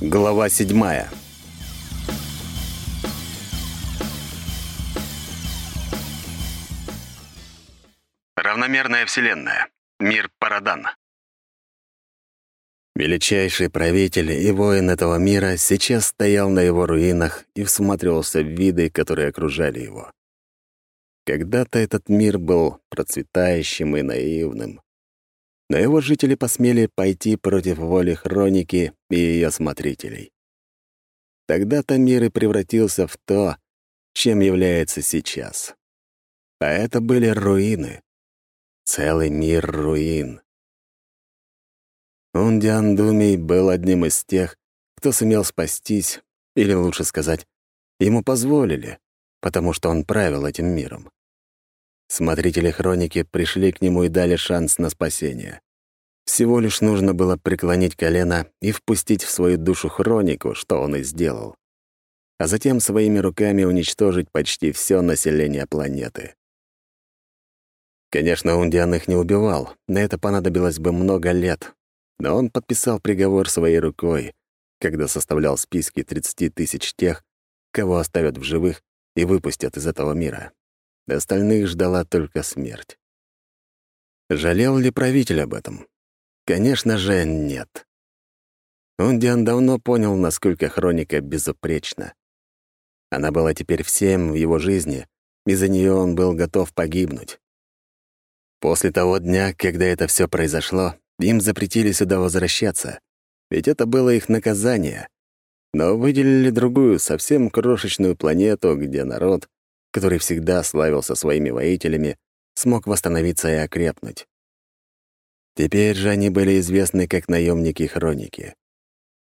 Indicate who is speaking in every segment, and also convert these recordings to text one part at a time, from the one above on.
Speaker 1: Глава седьмая. Равномерная вселенная. Мир Парадан. Величайший правитель и воин этого мира сейчас стоял на его руинах и всматривался в виды, которые окружали его. Когда-то этот мир был процветающим и наивным но его жители посмели пойти против воли Хроники и ее смотрителей. Тогда-то мир и превратился в то, чем является сейчас. А это были руины. Целый мир руин. Ундиан Думий был одним из тех, кто сумел спастись, или лучше сказать, ему позволили, потому что он правил этим миром. Смотрители хроники пришли к нему и дали шанс на спасение. Всего лишь нужно было преклонить колено и впустить в свою душу хронику, что он и сделал. А затем своими руками уничтожить почти все население планеты. Конечно, Ундиан их не убивал, на это понадобилось бы много лет. Но он подписал приговор своей рукой, когда составлял списки 30 тысяч тех, кого оставят в живых и выпустят из этого мира. Остальных ждала только смерть. Жалел ли правитель об этом? Конечно же, нет. Ундиан давно понял, насколько хроника безупречна. Она была теперь всем в его жизни, и за нее он был готов погибнуть. После того дня, когда это все произошло, им запретили сюда возвращаться, ведь это было их наказание. Но выделили другую, совсем крошечную планету, где народ который всегда славился своими воителями, смог восстановиться и окрепнуть. Теперь же они были известны как наемники-хроники.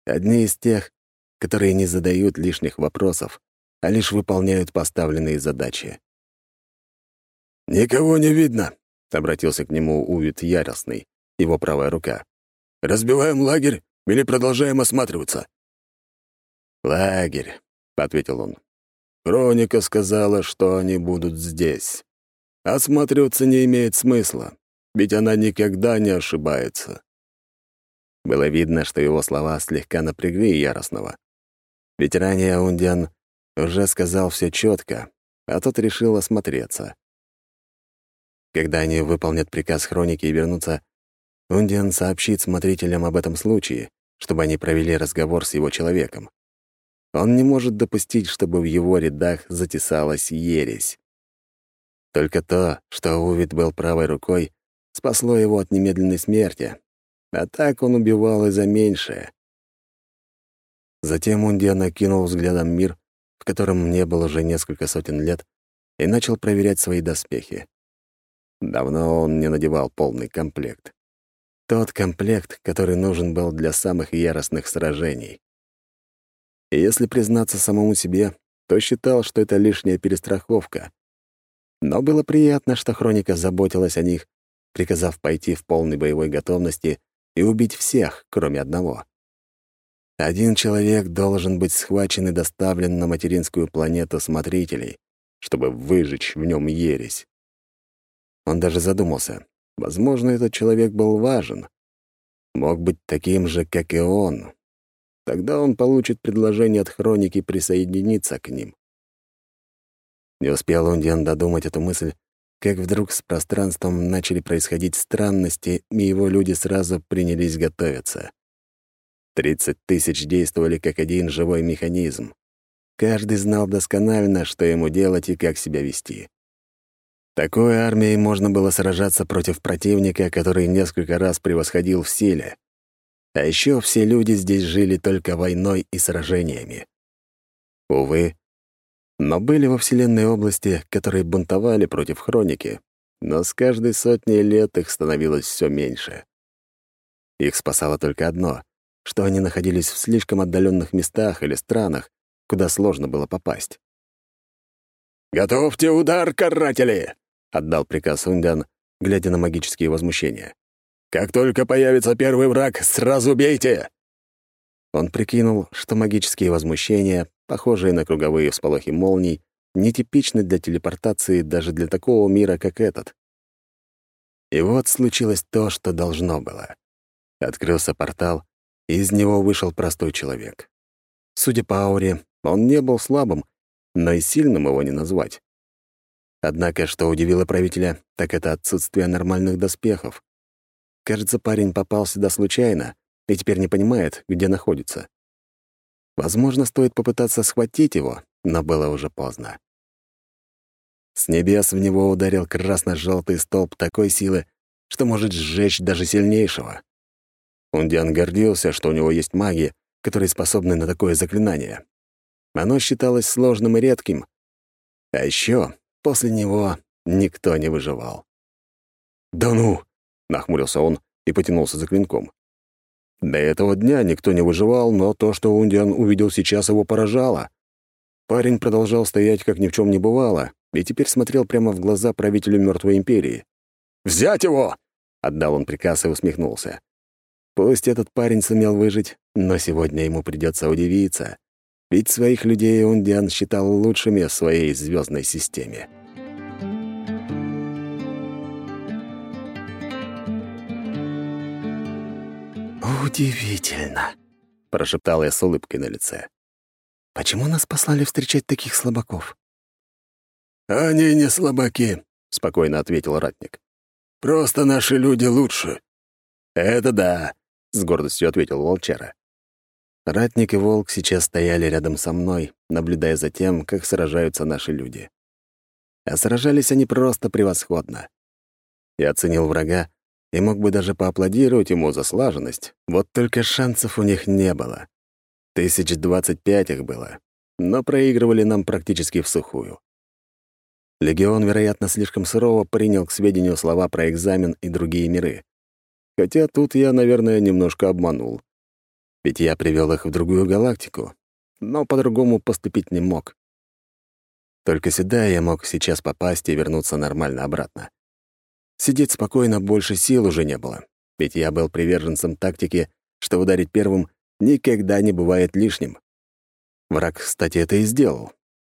Speaker 1: Одни из тех, которые не задают лишних вопросов, а лишь выполняют поставленные задачи.
Speaker 2: «Никого не видно», —
Speaker 1: обратился к нему Увид Яростный, его правая рука.
Speaker 2: «Разбиваем лагерь или продолжаем осматриваться?»
Speaker 1: «Лагерь», — ответил он.
Speaker 2: Хроника сказала, что они будут здесь. Осматриваться не имеет смысла, ведь она никогда не ошибается.
Speaker 1: Было видно, что его слова слегка напрягли Яростного. Ведь ранее Аундиан уже сказал все четко, а тот решил осмотреться. Когда они выполнят приказ Хроники и вернутся, Ундиан сообщит смотрителям об этом случае, чтобы они провели разговор с его человеком. Он не может допустить, чтобы в его рядах затесалась ересь. Только то, что Увид был правой рукой, спасло его от немедленной смерти, а так он убивал и за меньшее. Затем Ундия накинул взглядом мир, в котором не было уже несколько сотен лет, и начал проверять свои доспехи. Давно он не надевал полный комплект. Тот комплект, который нужен был для самых яростных сражений. И если признаться самому себе, то считал, что это лишняя перестраховка. Но было приятно, что Хроника заботилась о них, приказав пойти в полной боевой готовности и убить всех, кроме одного. Один человек должен быть схвачен и доставлен на материнскую планету смотрителей, чтобы выжечь в нем ересь. Он даже задумался. Возможно, этот человек был важен. Мог быть таким же, как и он, Тогда он получит предложение от Хроники присоединиться к ним. Не успел Ундиан додумать эту мысль, как вдруг с пространством начали происходить странности, и его люди сразу принялись готовиться. Тридцать тысяч действовали как один живой механизм. Каждый знал досконально, что ему делать и как себя вести. Такой армией можно было сражаться против противника, который несколько раз превосходил в силе. А еще все люди здесь жили только войной и сражениями. Увы, но были во Вселенной области, которые бунтовали против хроники, но с каждой сотней лет их становилось все меньше. Их спасало только одно, что они находились в слишком отдаленных местах или странах, куда сложно было попасть.
Speaker 2: «Готовьте удар, каратели!» — отдал приказ Ундян, глядя на магические возмущения. Как только появится первый враг, сразу бейте!»
Speaker 1: Он прикинул, что магические возмущения, похожие на круговые всполохи молний, нетипичны для телепортации даже для такого мира, как этот. И вот случилось то, что должно было. Открылся портал, из него вышел простой человек. Судя по ауре, он не был слабым, но и сильным его не назвать. Однако, что удивило правителя, так это отсутствие нормальных доспехов. Кажется, парень попал сюда случайно и теперь не понимает, где находится. Возможно, стоит попытаться схватить его, но было уже поздно. С небес в него ударил красно-желтый столб такой силы, что может сжечь даже сильнейшего. Ундиан гордился, что у него есть маги, которые способны на такое заклинание. Оно считалось сложным и редким. А еще после него никто не выживал.
Speaker 2: «Да ну!» — нахмурился он и потянулся за клинком. До этого дня никто не выживал, но то, что Ундиан увидел сейчас, его поражало. Парень продолжал стоять, как ни в чем не бывало, и теперь смотрел прямо в глаза правителю мертвой империи. «Взять его!» — отдал он приказ и усмехнулся.
Speaker 1: Пусть этот парень сумел выжить, но сегодня ему придется удивиться, ведь своих людей Ундиан считал лучшими в своей звездной системе. «Удивительно», — прошептал я с улыбкой на лице. «Почему нас послали встречать таких слабаков?»
Speaker 2: «Они не слабаки», — спокойно ответил ратник. «Просто наши люди лучше».
Speaker 1: «Это да», — с гордостью ответил волчара. Ратник и волк сейчас стояли рядом со мной, наблюдая за тем, как сражаются наши люди. А сражались они просто превосходно. Я оценил врага и мог бы даже поаплодировать ему за слаженность, вот только шансов у них не было. Тысяч двадцать пять их было, но проигрывали нам практически в сухую. Легион, вероятно, слишком сурово принял к сведению слова про экзамен и другие миры. Хотя тут я, наверное, немножко обманул. Ведь я привел их в другую галактику, но по-другому поступить не мог. Только сюда я мог сейчас попасть и вернуться нормально обратно. Сидеть спокойно больше сил уже не было, ведь я был приверженцем тактики, что ударить первым никогда не бывает лишним. Враг, кстати, это и сделал.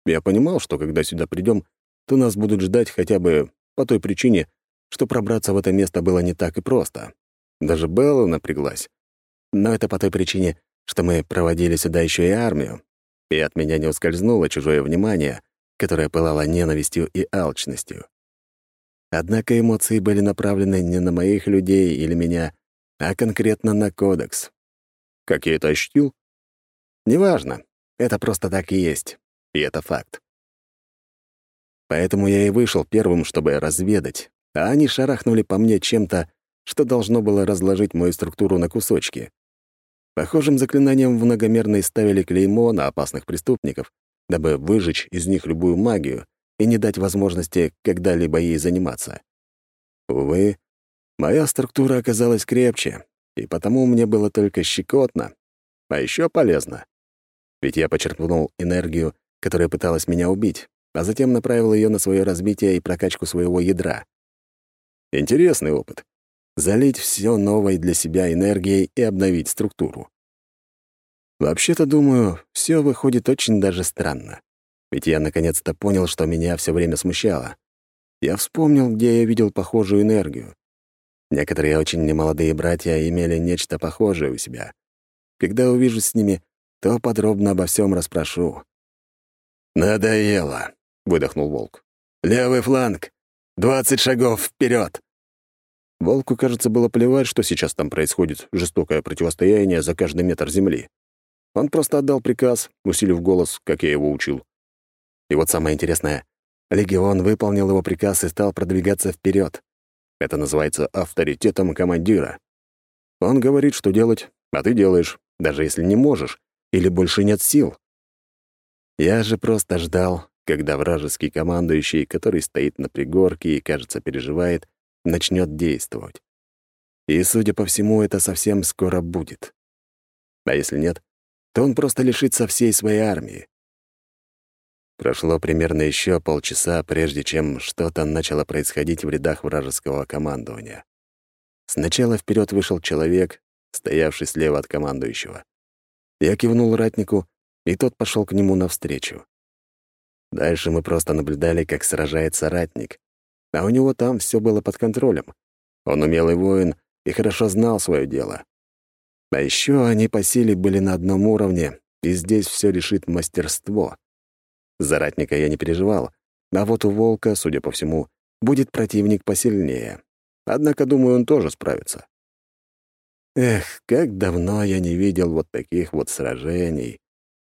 Speaker 1: Я понимал, что когда сюда придем, то нас будут ждать хотя бы по той причине, что пробраться в это место было не так и просто. Даже Белла напряглась. Но это по той причине, что мы проводили сюда еще и армию, и от меня не ускользнуло чужое внимание, которое пылало ненавистью и алчностью. Однако эмоции были направлены не на моих людей или меня, а конкретно на кодекс. Как я это ощутил? Неважно, это просто так и есть, и это факт. Поэтому я и вышел первым, чтобы разведать, а они шарахнули по мне чем-то, что должно было разложить мою структуру на кусочки. Похожим заклинанием в многомерной ставили клеймо на опасных преступников, дабы выжечь из них любую магию и не дать возможности когда-либо ей заниматься. Увы, моя структура оказалась крепче, и потому мне было только щекотно, а еще полезно. Ведь я почерпнул энергию, которая пыталась меня убить, а затем направил ее на свое развитие и прокачку своего ядра. Интересный опыт залить все новой для себя энергией и обновить структуру. Вообще-то, думаю, все выходит очень даже странно. Ведь я наконец-то понял, что меня все время смущало. Я вспомнил, где я видел похожую энергию. Некоторые очень немолодые братья имели нечто похожее у себя. Когда увижу с ними, то подробно обо всем расспрошу.
Speaker 2: «Надоело», — выдохнул волк. «Левый фланг! Двадцать шагов вперед!
Speaker 1: Волку, кажется, было плевать, что сейчас там происходит жестокое противостояние за каждый метр земли. Он просто отдал приказ, усилив голос, как я его учил. И вот самое интересное, легион выполнил его приказ и стал продвигаться вперед. Это называется авторитетом командира. Он говорит, что делать, а ты делаешь, даже если не можешь или больше нет сил. Я же просто ждал, когда вражеский командующий, который стоит на пригорке и, кажется, переживает, начнет действовать. И, судя по всему, это совсем скоро будет. А если нет, то он просто лишится всей своей армии. Прошло примерно еще полчаса, прежде чем что-то начало происходить в рядах вражеского командования. Сначала вперед вышел человек, стоявший слева от командующего. Я кивнул ратнику, и тот пошел к нему навстречу. Дальше мы просто наблюдали, как сражается ратник, а у него там все было под контролем. Он умелый воин и хорошо знал свое дело. А еще они по силе были на одном уровне, и здесь все решит мастерство. За ратника я не переживал, а вот у волка, судя по всему, будет противник посильнее. Однако, думаю, он тоже справится. Эх, как давно я не видел вот таких вот сражений,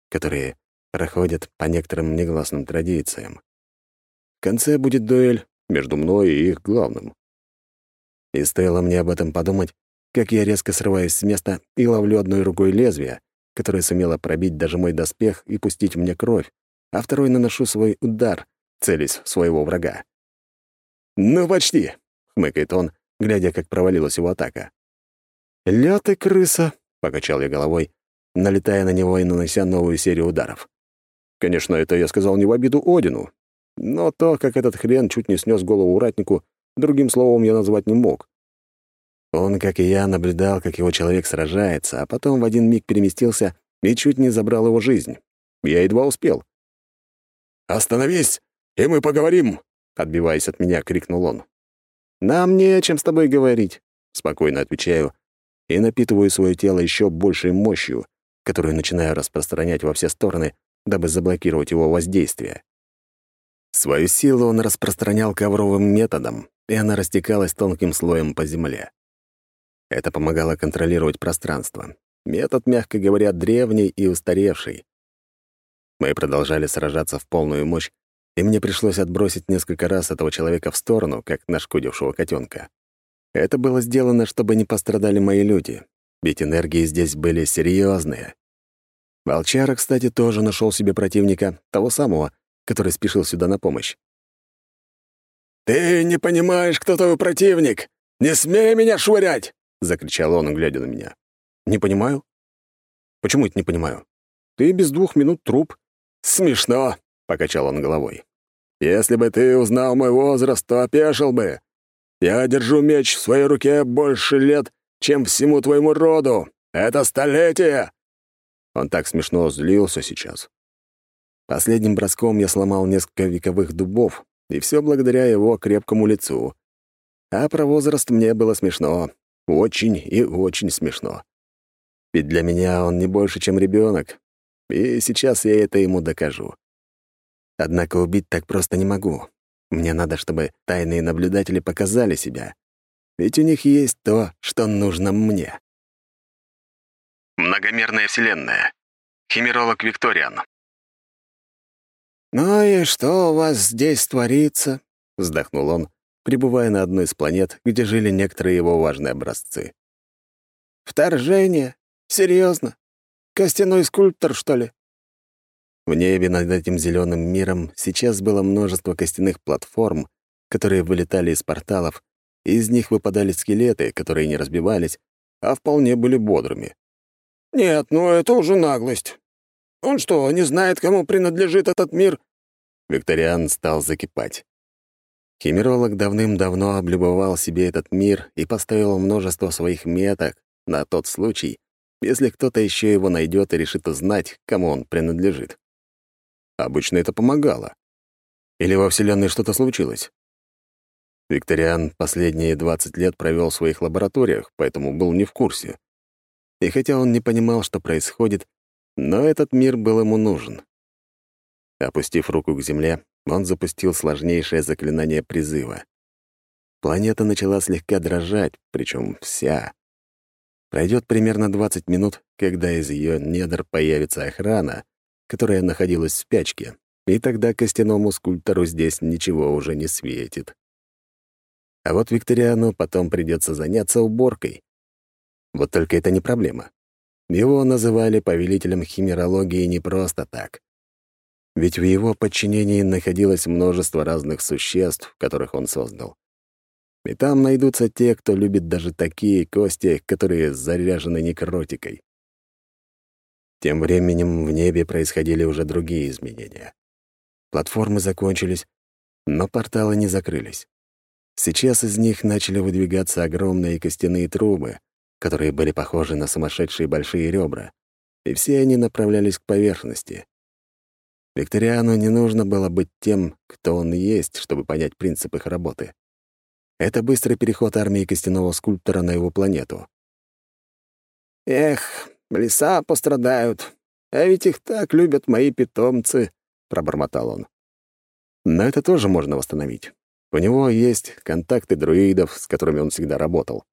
Speaker 1: которые проходят по некоторым негласным традициям. В конце будет дуэль между мной и их главным. И стоило мне об этом подумать, как я резко срываюсь с места и ловлю одной рукой лезвие, которое сумело пробить даже мой доспех и пустить мне кровь, а второй наношу свой удар, целясь в своего врага. «Ну, почти!» — хмыкает он, глядя, как провалилась его атака. «Ля ты, крыса!» — покачал я головой, налетая на него и нанося новую серию ударов. Конечно, это я сказал не в обиду Одину, но то, как этот хрен чуть не снес голову ратнику, другим словом я назвать не мог. Он, как и я, наблюдал, как его человек сражается, а потом в один миг переместился и чуть не забрал его жизнь. Я едва успел.
Speaker 2: «Остановись, и мы поговорим!»
Speaker 1: Отбиваясь от меня, крикнул он. «Нам не о чем с тобой говорить», — спокойно отвечаю и напитываю свое тело еще большей мощью, которую начинаю распространять во все стороны, дабы заблокировать его воздействие. Свою силу он распространял ковровым методом, и она растекалась тонким слоем по земле. Это помогало контролировать пространство. Метод, мягко говоря, древний и устаревший. Мы продолжали сражаться в полную мощь, и мне пришлось отбросить несколько раз этого человека в сторону, как нашкодившего котенка. Это было сделано, чтобы не пострадали мои люди, ведь энергии здесь были серьезные. Волчара, кстати, тоже нашел себе противника, того самого, который спешил сюда на помощь.
Speaker 2: «Ты не понимаешь, кто твой противник! Не смей меня швырять!» — закричал он, глядя на меня.
Speaker 1: «Не понимаю? Почему это не понимаю? Ты без двух минут труп».
Speaker 2: «Смешно!» — покачал он головой. Если бы ты узнал мой возраст, то опешил бы. Я держу меч в своей руке больше лет, чем всему твоему роду. Это столетие!»
Speaker 1: Он так смешно злился сейчас. Последним броском я сломал несколько вековых дубов, и все благодаря его крепкому лицу. А про возраст мне было смешно. Очень и очень смешно. Ведь для меня он не больше, чем ребенок. И сейчас я это ему докажу. Однако убить так просто не могу. Мне надо, чтобы тайные наблюдатели показали себя. Ведь у них есть то, что нужно мне.
Speaker 3: Многомерная вселенная. Химеролог Викториан.
Speaker 4: «Ну и что у вас здесь творится?» — вздохнул он, пребывая на одной из планет, где жили некоторые его важные образцы. «Вторжение? Серьезно? Костяной скульптор, что ли?»
Speaker 1: В небе над этим зеленым миром сейчас было множество костяных платформ, которые вылетали из порталов, и из них выпадали скелеты, которые не разбивались, а вполне были бодрыми.
Speaker 4: «Нет, ну это уже наглость. Он что, не знает, кому принадлежит этот мир?»
Speaker 1: Викториан стал закипать. Химеролог давным-давно облюбовал себе этот мир и поставил множество своих меток на тот случай, если кто-то еще его найдет и решит узнать, кому он принадлежит. Обычно это помогало. Или во Вселенной что-то случилось? Викториан последние 20 лет провел в своих лабораториях, поэтому был не в курсе. И хотя он не понимал, что происходит, но этот мир был ему нужен. Опустив руку к земле, он запустил сложнейшее заклинание призыва. Планета начала слегка дрожать, причем вся. Пройдет примерно 20 минут, когда из ее недр появится охрана, которая находилась в спячке, и тогда костяному скульптору здесь ничего уже не светит. А вот Викториану потом придется заняться уборкой. Вот только это не проблема. Его называли повелителем химерологии не просто так. Ведь в его подчинении находилось множество разных существ, которых он создал. И там найдутся те, кто любит даже такие кости, которые заряжены некротикой. Тем временем в небе происходили уже другие изменения. Платформы закончились, но порталы не закрылись. Сейчас из них начали выдвигаться огромные костяные трубы, которые были похожи на сумасшедшие большие ребра, и все они направлялись к поверхности. Викториану не нужно было быть тем, кто он есть, чтобы понять принцип их работы. Это быстрый переход армии костяного скульптора на его планету.
Speaker 4: «Эх, леса пострадают, а ведь их так любят мои питомцы», — пробормотал он.
Speaker 1: Но это тоже можно восстановить. У него есть контакты друидов, с которыми он всегда работал.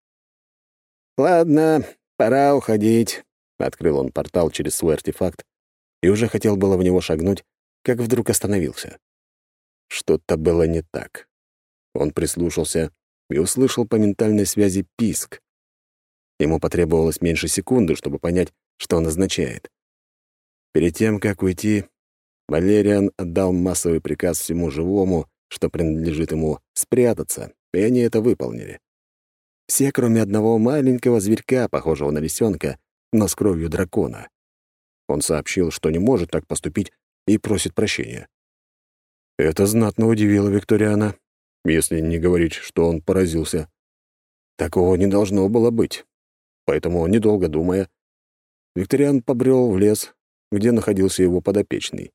Speaker 4: «Ладно, пора уходить», — открыл он портал через свой артефакт
Speaker 1: и уже хотел было в него шагнуть, как вдруг остановился. Что-то было не так. Он прислушался и услышал по ментальной связи писк. Ему потребовалось меньше секунды, чтобы понять, что он означает. Перед тем, как уйти, Валериан отдал массовый приказ всему живому, что принадлежит ему, спрятаться, и они это выполнили. Все, кроме одного маленького зверька, похожего на лисенка, но с кровью дракона. Он сообщил, что не может так поступить, и просит прощения. Это знатно удивило Викториана, если не говорить, что он поразился. Такого не должно было быть. Поэтому, недолго думая, Викториан побрел в лес, где находился его подопечный.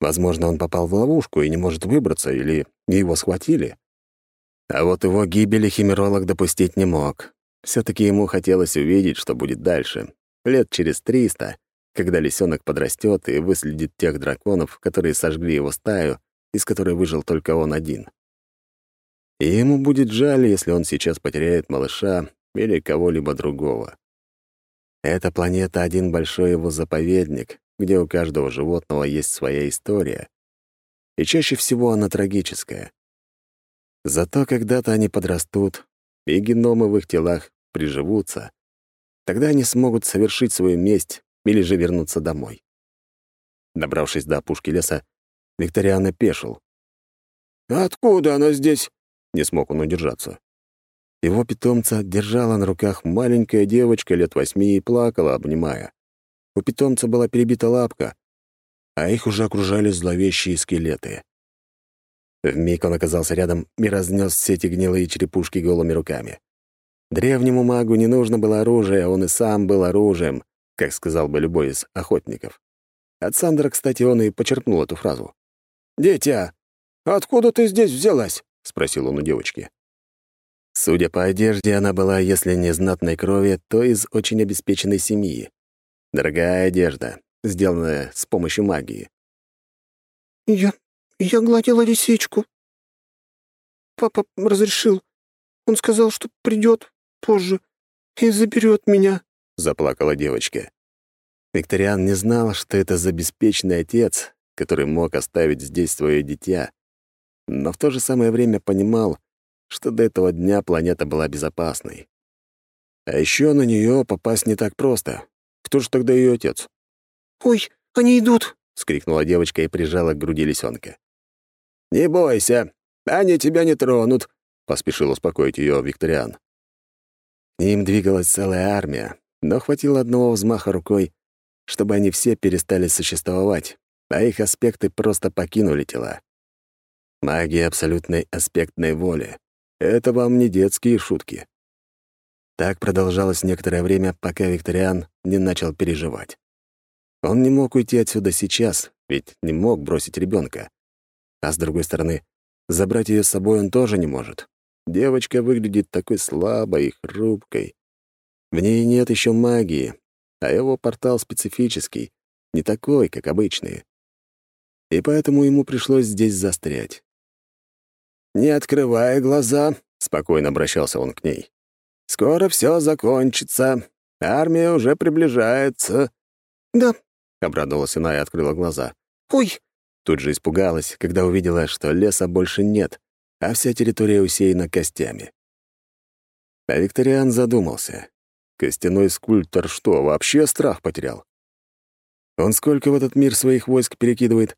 Speaker 1: Возможно, он попал в ловушку и не может выбраться, или его схватили. А вот его гибели химеролог допустить не мог. все таки ему хотелось увидеть, что будет дальше. Лет через триста, когда лисенок подрастет и выследит тех драконов, которые сожгли его стаю, из которой выжил только он один. И ему будет жаль, если он сейчас потеряет малыша или кого-либо другого. Эта планета — один большой его заповедник, где у каждого животного есть своя история. И чаще всего она трагическая. Зато когда-то они подрастут, и геномы в их телах приживутся. Тогда они смогут совершить свою месть или же вернуться домой. Добравшись до опушки леса, Викториан опешил.
Speaker 4: «Откуда она здесь?»
Speaker 1: — не смог он удержаться. Его питомца держала на руках маленькая девочка лет восьми и плакала, обнимая. У питомца была перебита лапка, а их уже окружали зловещие скелеты. Вмиг он оказался рядом и разнес все эти гнилые черепушки голыми руками. Древнему магу не нужно было оружие, он и сам был оружием, как сказал бы любой из охотников. От Сандра, кстати, он и почерпнул эту фразу.
Speaker 4: «Дитя, откуда ты здесь взялась?» — спросил он у девочки.
Speaker 1: Судя по одежде, она была, если не знатной крови, то из очень обеспеченной семьи. Дорогая одежда, сделанная с помощью магии.
Speaker 5: «Я... я гладила лисичку. Папа разрешил. Он сказал, что придет позже и заберет меня», —
Speaker 1: заплакала девочка. Викториан не знал, что это за беспечный отец, который мог оставить здесь свое дитя, но в то же самое время понимал, что до этого дня планета была безопасной. А еще на нее попасть не так просто. Кто же тогда ее отец?
Speaker 5: «Ой, они идут!»
Speaker 1: — скрикнула девочка и прижала к груди лисенка.
Speaker 4: «Не бойся, они тебя не тронут», — поспешил успокоить ее Викториан.
Speaker 1: К ним двигалась целая армия, но хватило одного взмаха рукой, чтобы они все перестали существовать, а их аспекты просто покинули тела. Магия абсолютной аспектной воли. Это вам не детские шутки. Так продолжалось некоторое время, пока Викториан не начал переживать. Он не мог уйти отсюда сейчас, ведь не мог бросить ребенка. А с другой стороны, забрать ее с собой он тоже не может. Девочка выглядит такой слабой и хрупкой. В ней нет еще магии, а его портал специфический, не такой, как обычные. И поэтому ему пришлось здесь застрять.
Speaker 4: «Не открывая глаза», — спокойно обращался он к ней. Скоро все закончится. Армия уже приближается».
Speaker 5: «Да», —
Speaker 1: обрадовалась она и открыла глаза.
Speaker 5: «Ой!»
Speaker 1: Тут же испугалась, когда увидела, что леса больше нет, а вся территория усеяна костями. А Викториан задумался. Костяной скульптор что, вообще страх потерял? Он сколько в этот мир своих войск перекидывает?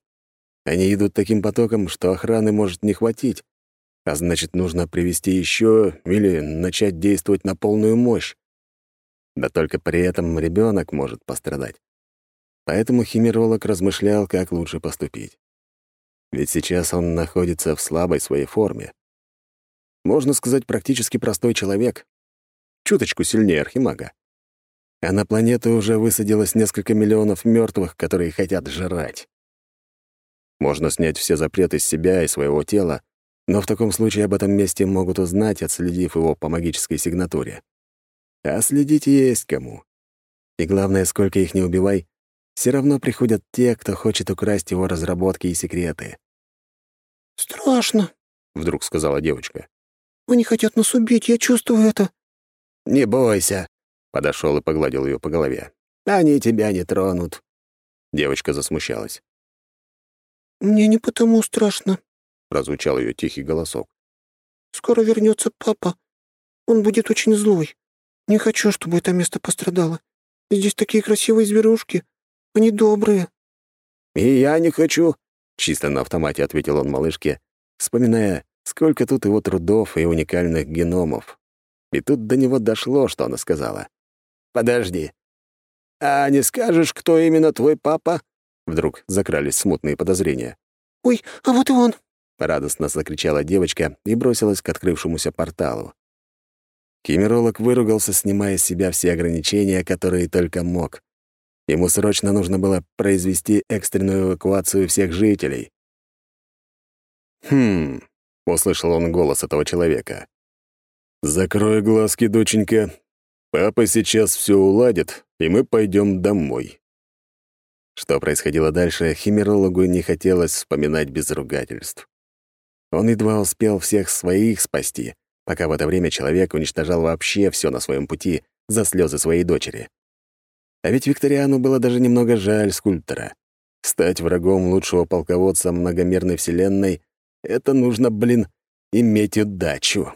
Speaker 1: Они идут таким потоком, что охраны может не хватить, а значит, нужно привести еще или начать действовать на полную мощь. Да только при этом ребенок может пострадать. Поэтому химеролог размышлял, как лучше поступить. Ведь сейчас он находится в слабой своей форме. Можно сказать, практически простой человек. Чуточку сильнее архимага. А на планету уже высадилось несколько миллионов мертвых, которые хотят жрать. Можно снять все запреты с себя и своего тела, но в таком случае об этом месте могут узнать, отследив его по магической сигнатуре. А следить есть кому. И главное, сколько их не убивай, все равно приходят те, кто хочет украсть его разработки и секреты.
Speaker 5: «Страшно», —
Speaker 1: вдруг сказала девочка.
Speaker 5: «Они хотят нас убить, я чувствую это».
Speaker 1: «Не бойся», — подошел и погладил ее по голове. «Они тебя не тронут». Девочка засмущалась.
Speaker 5: «Мне не потому страшно», —
Speaker 1: прозвучал ее тихий голосок.
Speaker 5: «Скоро вернется папа. Он будет очень злой. Не хочу, чтобы это место пострадало. Здесь такие красивые зверушки. Они добрые».
Speaker 1: «И я не хочу», — чисто на автомате ответил он малышке, вспоминая, сколько тут его трудов и уникальных геномов. И тут до него дошло, что она сказала. «Подожди. А не скажешь, кто именно твой папа?» Вдруг закрались смутные подозрения.
Speaker 5: «Ой, а вот и он!»
Speaker 1: — радостно закричала девочка и бросилась к открывшемуся порталу. Химеролог выругался, снимая с себя все ограничения, которые только мог. Ему срочно нужно было произвести экстренную эвакуацию всех жителей. «Хм...» — услышал он голос этого человека. «Закрой глазки, доченька. Папа сейчас все уладит, и мы пойдем домой». Что происходило дальше, химерологу не хотелось вспоминать без ругательств. Он едва успел всех своих спасти, пока в это время человек уничтожал вообще все на своем пути за слезы своей дочери. А ведь Викториану было даже немного жаль скульптора. Стать врагом лучшего полководца многомерной вселенной — это нужно, блин, иметь удачу.